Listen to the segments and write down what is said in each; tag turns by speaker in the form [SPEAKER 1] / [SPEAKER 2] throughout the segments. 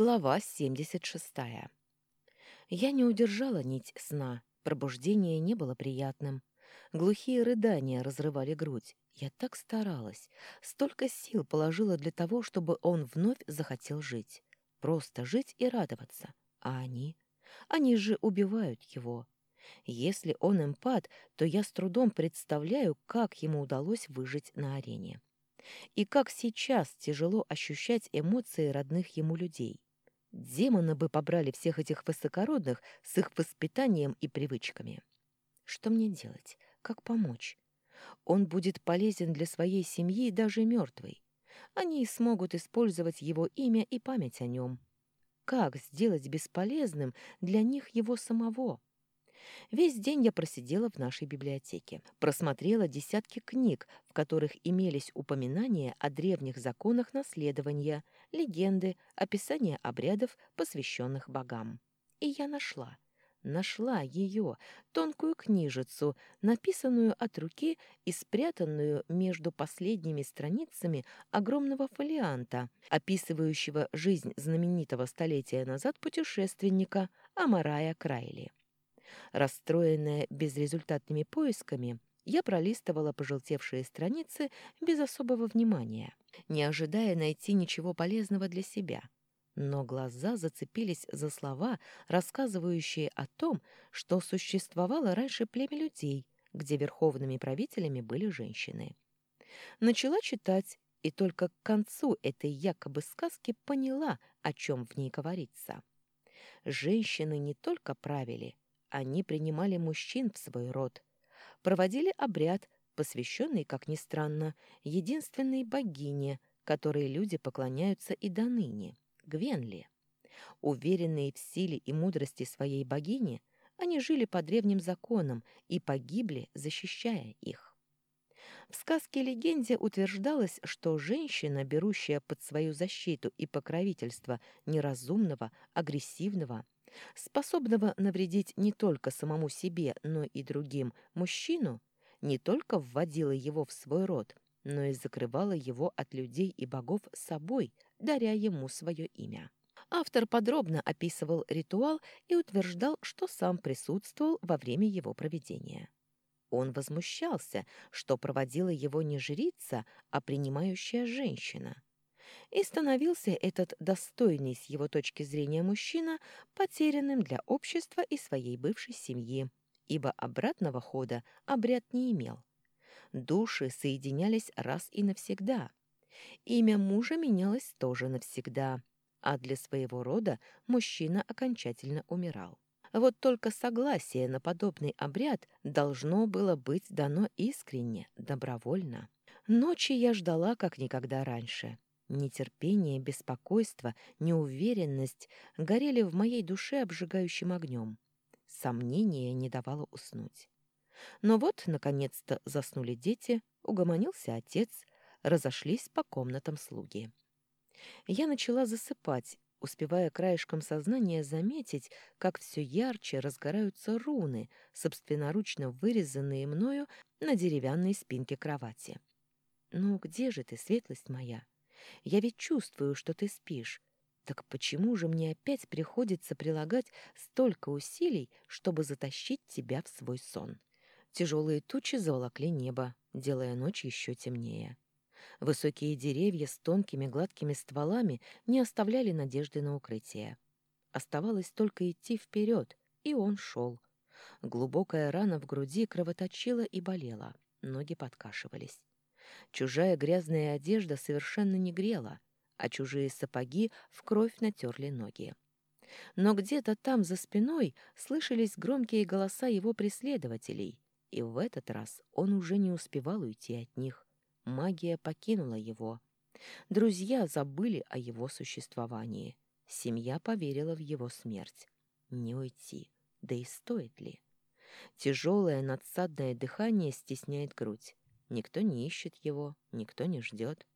[SPEAKER 1] Глава 76. Я не удержала нить сна. Пробуждение не было приятным. Глухие рыдания разрывали грудь. Я так старалась. Столько сил положила для того, чтобы он вновь захотел жить. Просто жить и радоваться. А они? Они же убивают его. Если он эмпат, то я с трудом представляю, как ему удалось выжить на арене и как сейчас тяжело ощущать эмоции родных ему людей. Демоны бы побрали всех этих высокородных с их воспитанием и привычками. Что мне делать? Как помочь? Он будет полезен для своей семьи даже мертвый. Они смогут использовать его имя и память о нем. Как сделать бесполезным для них его самого? Весь день я просидела в нашей библиотеке, просмотрела десятки книг, в которых имелись упоминания о древних законах наследования, легенды, описания обрядов, посвященных богам. И я нашла. Нашла ее, тонкую книжицу, написанную от руки и спрятанную между последними страницами огромного фолианта, описывающего жизнь знаменитого столетия назад путешественника Амарая Крайли. Расстроенная безрезультатными поисками, я пролистывала пожелтевшие страницы без особого внимания, не ожидая найти ничего полезного для себя. Но глаза зацепились за слова, рассказывающие о том, что существовало раньше племя людей, где верховными правителями были женщины. Начала читать, и только к концу этой якобы сказки поняла, о чем в ней говорится. Женщины не только правили, они принимали мужчин в свой род, проводили обряд, посвященный, как ни странно, единственной богине, которой люди поклоняются и до ныне — Гвенли. Уверенные в силе и мудрости своей богини, они жили по древним законам и погибли, защищая их. В сказке-легенде утверждалось, что женщина, берущая под свою защиту и покровительство неразумного, агрессивного, способного навредить не только самому себе, но и другим мужчину, не только вводила его в свой род, но и закрывала его от людей и богов собой, даря ему свое имя. Автор подробно описывал ритуал и утверждал, что сам присутствовал во время его проведения. Он возмущался, что проводила его не жрица, а принимающая женщина – и становился этот достойный с его точки зрения мужчина потерянным для общества и своей бывшей семьи, ибо обратного хода обряд не имел. Души соединялись раз и навсегда. Имя мужа менялось тоже навсегда, а для своего рода мужчина окончательно умирал. Вот только согласие на подобный обряд должно было быть дано искренне, добровольно. Ночи я ждала как никогда раньше. Нетерпение, беспокойство, неуверенность горели в моей душе обжигающим огнем. Сомнение не давало уснуть. Но вот, наконец-то, заснули дети, угомонился отец, разошлись по комнатам слуги. Я начала засыпать, успевая краешком сознания заметить, как все ярче разгораются руны, собственноручно вырезанные мною на деревянной спинке кровати. «Ну где же ты, светлость моя?» Я ведь чувствую, что ты спишь. Так почему же мне опять приходится прилагать столько усилий, чтобы затащить тебя в свой сон? Тяжелые тучи заволокли небо, делая ночь еще темнее. Высокие деревья с тонкими гладкими стволами не оставляли надежды на укрытие. Оставалось только идти вперед, и он шел. Глубокая рана в груди кровоточила и болела, ноги подкашивались. Чужая грязная одежда совершенно не грела, а чужие сапоги в кровь натерли ноги. Но где-то там за спиной слышались громкие голоса его преследователей, и в этот раз он уже не успевал уйти от них. Магия покинула его. Друзья забыли о его существовании. Семья поверила в его смерть. Не уйти. Да и стоит ли? Тяжелое надсадное дыхание стесняет грудь. Никто не ищет его, никто не ждет.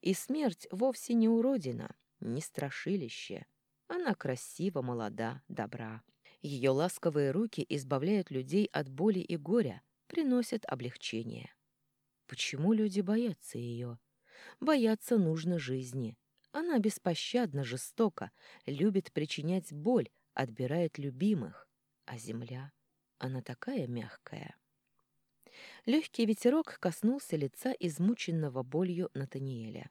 [SPEAKER 1] И смерть вовсе не уродина, не страшилище. Она красива, молода, добра. Ее ласковые руки избавляют людей от боли и горя, приносят облегчение. Почему люди боятся ее? Бояться нужно жизни. Она беспощадно жестока, любит причинять боль, отбирает любимых. А земля, она такая мягкая. Легкий ветерок коснулся лица измученного болью Натаниэля.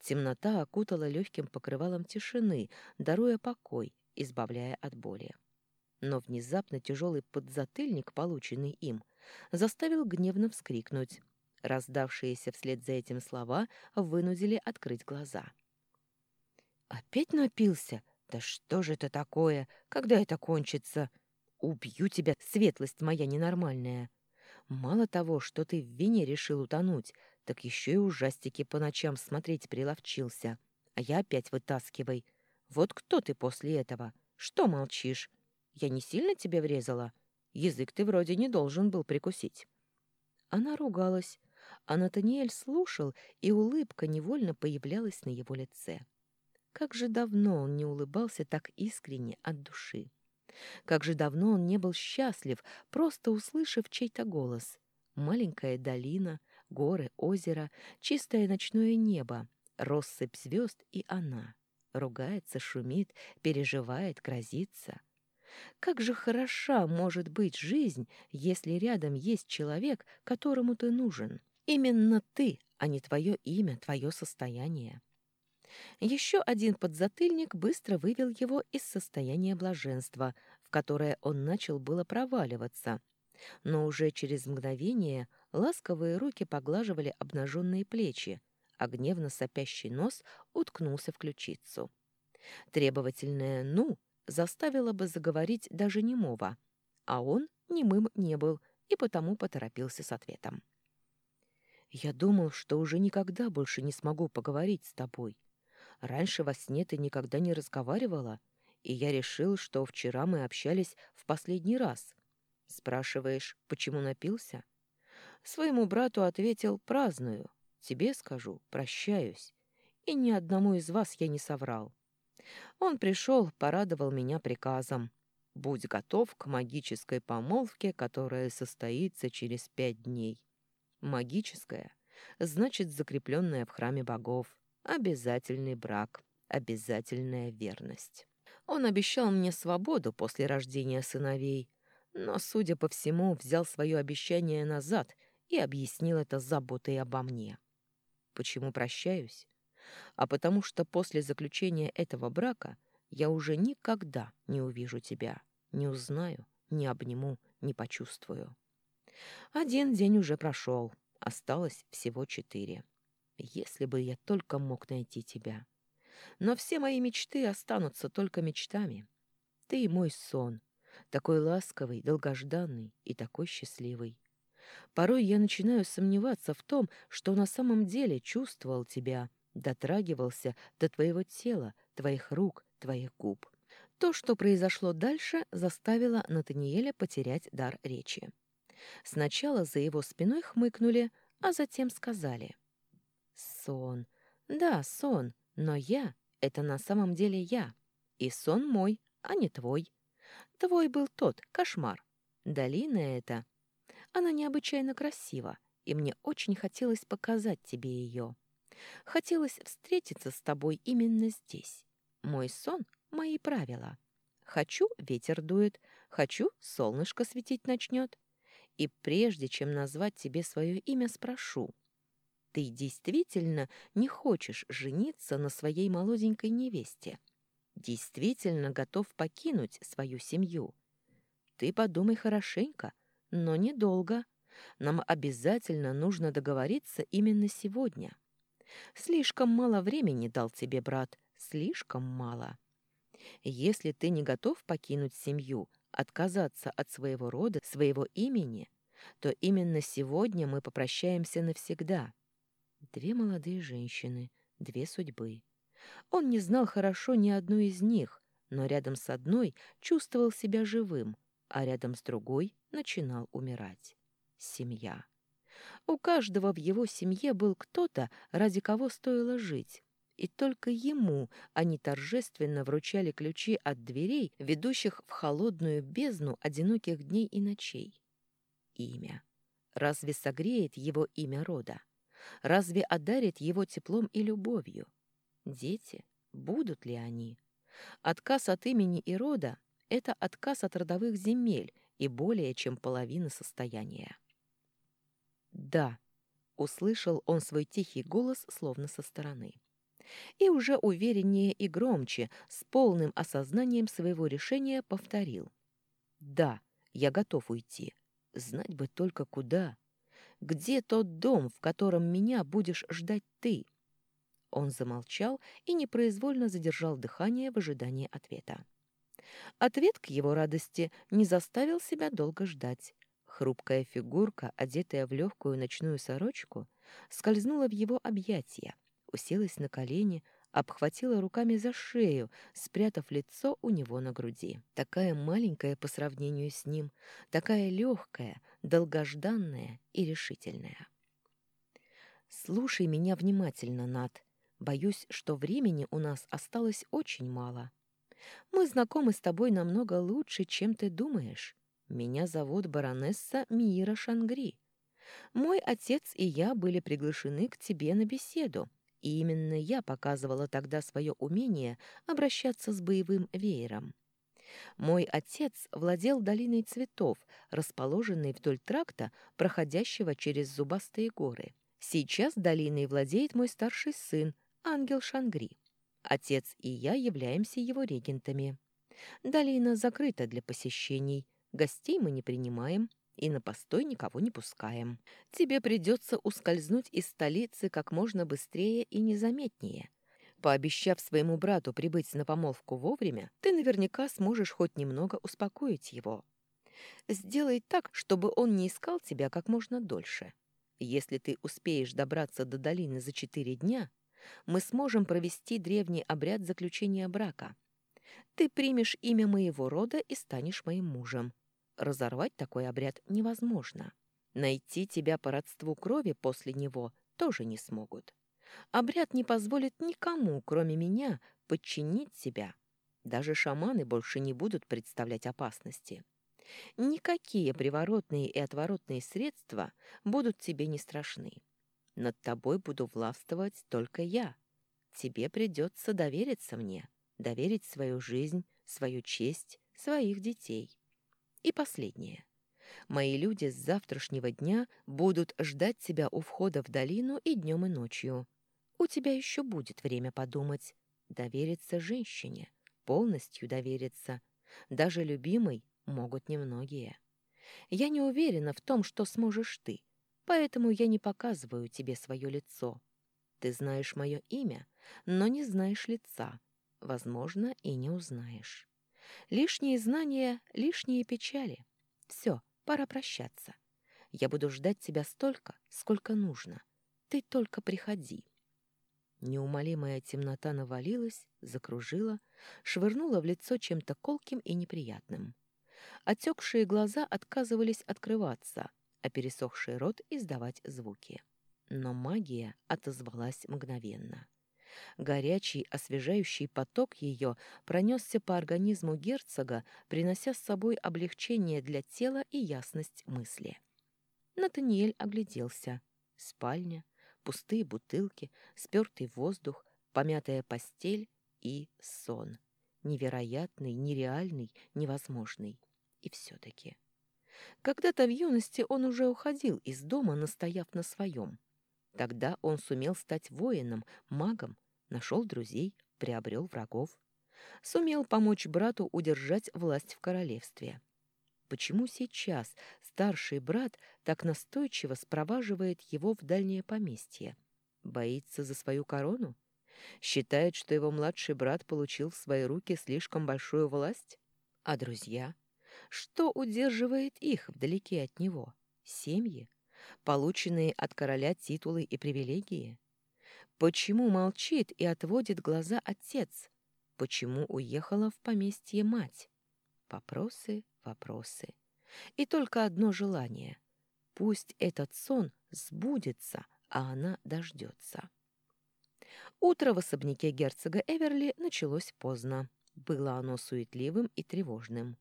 [SPEAKER 1] Темнота окутала легким покрывалом тишины, даруя покой, избавляя от боли. Но внезапно тяжелый подзатыльник, полученный им, заставил гневно вскрикнуть. Раздавшиеся вслед за этим слова вынудили открыть глаза. «Опять напился? Да что же это такое? Когда это кончится? Убью тебя, светлость моя ненормальная!» Мало того, что ты в вине решил утонуть, так еще и ужастики по ночам смотреть приловчился. А я опять вытаскивай. Вот кто ты после этого? Что молчишь? Я не сильно тебе врезала? Язык ты вроде не должен был прикусить». Она ругалась, а Натаниэль слушал, и улыбка невольно появлялась на его лице. Как же давно он не улыбался так искренне от души. Как же давно он не был счастлив, просто услышав чей-то голос. Маленькая долина, горы, озеро, чистое ночное небо, россыпь звезд и она. Ругается, шумит, переживает, грозится. Как же хороша может быть жизнь, если рядом есть человек, которому ты нужен. Именно ты, а не твое имя, твое состояние. Еще один подзатыльник быстро вывел его из состояния блаженства, в которое он начал было проваливаться. Но уже через мгновение ласковые руки поглаживали обнаженные плечи, а гневно сопящий нос уткнулся в ключицу. Требовательное «ну» заставило бы заговорить даже немого, а он немым не был и потому поторопился с ответом. «Я думал, что уже никогда больше не смогу поговорить с тобой. Раньше во сне ты никогда не разговаривала, и я решил, что вчера мы общались в последний раз. Спрашиваешь, почему напился? Своему брату ответил «праздную». Тебе скажу «прощаюсь». И ни одному из вас я не соврал. Он пришел, порадовал меня приказом. Будь готов к магической помолвке, которая состоится через пять дней. Магическая — значит закрепленная в храме богов. Обязательный брак, обязательная верность. Он обещал мне свободу после рождения сыновей, но, судя по всему, взял свое обещание назад и объяснил это заботой обо мне. Почему прощаюсь? А потому что после заключения этого брака я уже никогда не увижу тебя, не узнаю, не обниму, не почувствую. Один день уже прошел, осталось всего четыре. Если бы я только мог найти тебя. Но все мои мечты останутся только мечтами. Ты мой сон, такой ласковый, долгожданный и такой счастливый. Порой я начинаю сомневаться в том, что на самом деле чувствовал тебя, дотрагивался до твоего тела, твоих рук, твоих губ. То, что произошло дальше, заставило Натаниэля потерять дар речи. Сначала за его спиной хмыкнули, а затем сказали — Сон. Да, сон. Но я — это на самом деле я. И сон мой, а не твой. Твой был тот, кошмар. Долина эта. Она необычайно красива, и мне очень хотелось показать тебе ее. Хотелось встретиться с тобой именно здесь. Мой сон — мои правила. Хочу — ветер дует, хочу — солнышко светить начнет. И прежде чем назвать тебе свое имя, спрошу — ты действительно не хочешь жениться на своей молоденькой невесте? Действительно готов покинуть свою семью? Ты подумай хорошенько, но недолго. Нам обязательно нужно договориться именно сегодня. Слишком мало времени дал тебе брат, слишком мало. Если ты не готов покинуть семью, отказаться от своего рода, своего имени, то именно сегодня мы попрощаемся навсегда. Две молодые женщины, две судьбы. Он не знал хорошо ни одной из них, но рядом с одной чувствовал себя живым, а рядом с другой начинал умирать. Семья. У каждого в его семье был кто-то, ради кого стоило жить. И только ему они торжественно вручали ключи от дверей, ведущих в холодную бездну одиноких дней и ночей. Имя. Разве согреет его имя рода? Разве одарит его теплом и любовью? Дети? Будут ли они? Отказ от имени и рода — это отказ от родовых земель и более чем половины состояния. «Да», — услышал он свой тихий голос словно со стороны. И уже увереннее и громче, с полным осознанием своего решения повторил. «Да, я готов уйти. Знать бы только куда. Где тот дом, в котором меня будешь ждать ты?» Он замолчал и непроизвольно задержал дыхание в ожидании ответа. Ответ к его радости не заставил себя долго ждать. Хрупкая фигурка, одетая в легкую ночную сорочку, скользнула в его объятия, уселась на колени, обхватила руками за шею, спрятав лицо у него на груди. Такая маленькая по сравнению с ним, такая легкая, долгожданная и решительная. «Слушай меня внимательно, Над. Боюсь, что времени у нас осталось очень мало. Мы знакомы с тобой намного лучше, чем ты думаешь. Меня зовут баронесса Мира Шангри. Мой отец и я были приглашены к тебе на беседу, и именно я показывала тогда свое умение обращаться с боевым веером. Мой отец владел долиной цветов, расположенной вдоль тракта, проходящего через зубастые горы. Сейчас долиной владеет мой старший сын, ангел Шангри. Отец и я являемся его регентами. Долина закрыта для посещений, гостей мы не принимаем и на постой никого не пускаем. Тебе придется ускользнуть из столицы как можно быстрее и незаметнее. Пообещав своему брату прибыть на помолвку вовремя, ты наверняка сможешь хоть немного успокоить его. Сделай так, чтобы он не искал тебя как можно дольше. Если ты успеешь добраться до долины за четыре дня, мы сможем провести древний обряд заключения брака. Ты примешь имя моего рода и станешь моим мужем. Разорвать такой обряд невозможно. Найти тебя по родству крови после него тоже не смогут. Обряд не позволит никому, кроме меня, подчинить себя. Даже шаманы больше не будут представлять опасности. Никакие приворотные и отворотные средства будут тебе не страшны. Над тобой буду властвовать только я. Тебе придется довериться мне, доверить свою жизнь, свою честь, своих детей. И последнее. Мои люди с завтрашнего дня будут ждать тебя у входа в долину и днем, и ночью. У тебя еще будет время подумать. Довериться женщине, полностью довериться. Даже любимой могут немногие. Я не уверена в том, что сможешь ты, Поэтому я не показываю тебе свое лицо. Ты знаешь мое имя, но не знаешь лица. Возможно, и не узнаешь. Лишние знания, лишние печали. Все, пора прощаться. Я буду ждать тебя столько, сколько нужно. Ты только приходи. Неумолимая темнота навалилась, закружила, швырнула в лицо чем-то колким и неприятным. Отекшие глаза отказывались открываться — а пересохший рот издавать звуки. Но магия отозвалась мгновенно. Горячий, освежающий поток ее пронесся по организму герцога, принося с собой облегчение для тела и ясность мысли. Натаниэль огляделся. Спальня, пустые бутылки, спертый воздух, помятая постель и сон. Невероятный, нереальный, невозможный. И все-таки... Когда-то в юности он уже уходил из дома, настояв на своем. Тогда он сумел стать воином, магом, нашел друзей, приобрел врагов. Сумел помочь брату удержать власть в королевстве. Почему сейчас старший брат так настойчиво спроваживает его в дальнее поместье? Боится за свою корону? Считает, что его младший брат получил в свои руки слишком большую власть? А друзья? Что удерживает их вдалеке от него? Семьи? Полученные от короля титулы и привилегии? Почему молчит и отводит глаза отец? Почему уехала в поместье мать? Вопросы, вопросы. И только одно желание. Пусть этот сон сбудется, а она дождется. Утро в особняке герцога Эверли началось поздно. Было оно суетливым и тревожным.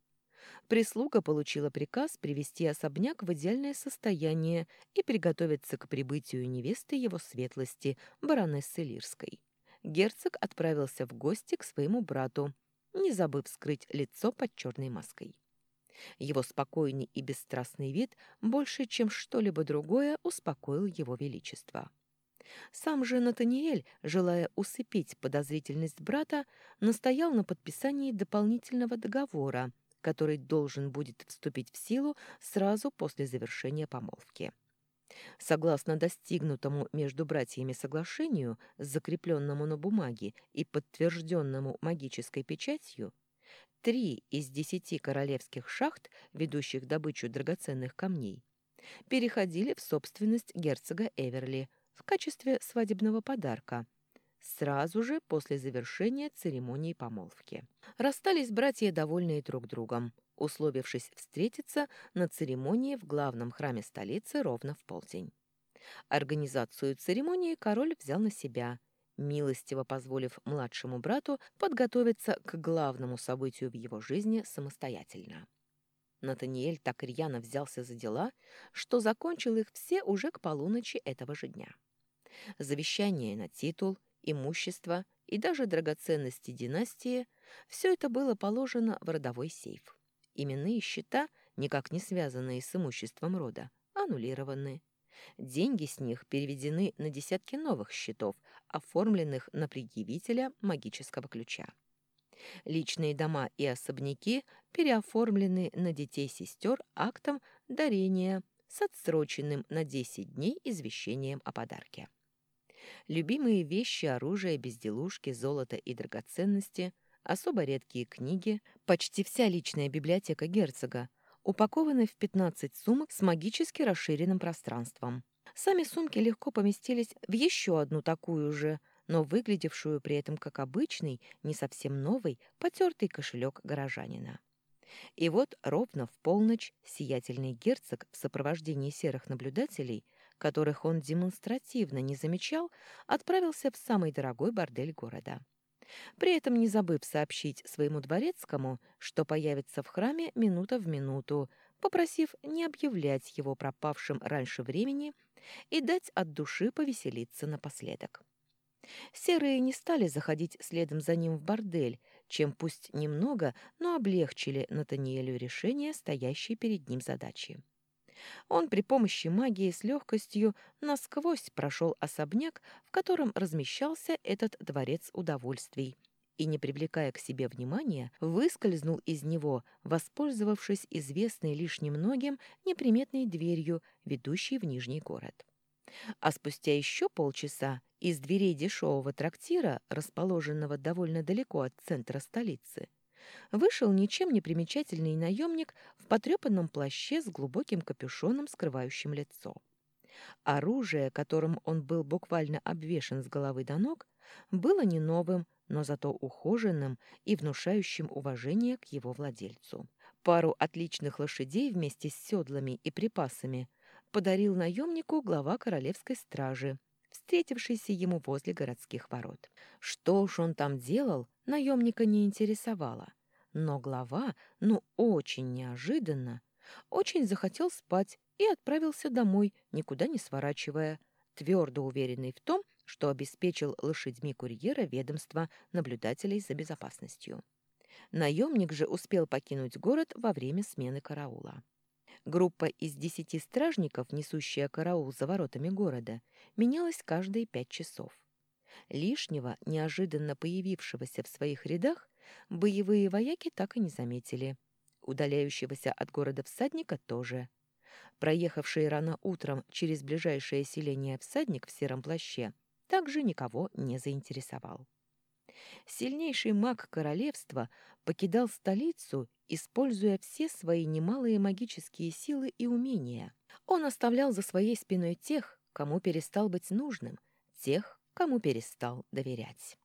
[SPEAKER 1] Прислуга получила приказ привести особняк в идеальное состояние и приготовиться к прибытию невесты его светлости, баронессы Лирской. герцог отправился в гости к своему брату, не забыв скрыть лицо под черной маской. Его спокойный и бесстрастный вид больше, чем что-либо другое, успокоил его величество. Сам же Натаниэль, желая усыпить подозрительность брата, настоял на подписании дополнительного договора, который должен будет вступить в силу сразу после завершения помолвки. Согласно достигнутому между братьями соглашению, закрепленному на бумаге и подтвержденному магической печатью, три из десяти королевских шахт, ведущих добычу драгоценных камней, переходили в собственность герцога Эверли в качестве свадебного подарка сразу же после завершения церемонии помолвки. Расстались братья, довольные друг другом условившись встретиться на церемонии в главном храме столицы ровно в полдень. Организацию церемонии король взял на себя, милостиво позволив младшему брату подготовиться к главному событию в его жизни самостоятельно. Натаниэль так рьяно взялся за дела, что закончил их все уже к полуночи этого же дня. Завещание на титул, имущество и даже драгоценности династии – все это было положено в родовой сейф. Именные счета, никак не связанные с имуществом рода, аннулированы. Деньги с них переведены на десятки новых счетов, оформленных на предъявителя магического ключа. Личные дома и особняки переоформлены на детей-сестер актом дарения с отсроченным на 10 дней извещением о подарке. Любимые вещи, оружие, безделушки, золото и драгоценности особо редкие книги, почти вся личная библиотека герцога, упакованы в 15 сумок с магически расширенным пространством. Сами сумки легко поместились в еще одну такую же, но выглядевшую при этом как обычный, не совсем новый, потертый кошелек горожанина. И вот ровно в полночь сиятельный герцог в сопровождении серых наблюдателей, которых он демонстративно не замечал, отправился в самый дорогой бордель города при этом не забыв сообщить своему дворецкому, что появится в храме минута в минуту, попросив не объявлять его пропавшим раньше времени и дать от души повеселиться напоследок. Серые не стали заходить следом за ним в бордель, чем пусть немного, но облегчили Натаниэлю решение стоящей перед ним задачи. Он при помощи магии с легкостью насквозь прошел особняк, в котором размещался этот дворец удовольствий, и, не привлекая к себе внимания, выскользнул из него, воспользовавшись известной лишь немногим неприметной дверью, ведущей в Нижний город. А спустя еще полчаса из дверей дешевого трактира, расположенного довольно далеко от центра столицы, вышел ничем не примечательный наемник в потрепанном плаще с глубоким капюшоном, скрывающим лицо. Оружие, которым он был буквально обвешан с головы до ног, было не новым, но зато ухоженным и внушающим уважение к его владельцу. Пару отличных лошадей вместе с седлами и припасами подарил наемнику глава королевской стражи, встретившийся ему возле городских ворот. Что уж он там делал, наемника не интересовало. Но глава, ну очень неожиданно, очень захотел спать и отправился домой, никуда не сворачивая, твердо уверенный в том, что обеспечил лошадьми курьера ведомства наблюдателей за безопасностью. Наемник же успел покинуть город во время смены караула. Группа из десяти стражников, несущая караул за воротами города, менялась каждые пять часов. Лишнего, неожиданно появившегося в своих рядах, боевые вояки так и не заметили. Удаляющегося от города всадника тоже. Проехавший рано утром через ближайшее селение всадник в сером плаще также никого не заинтересовал. Сильнейший маг королевства покидал столицу, используя все свои немалые магические силы и умения. Он оставлял за своей спиной тех, кому перестал быть нужным, тех, кому перестал доверять.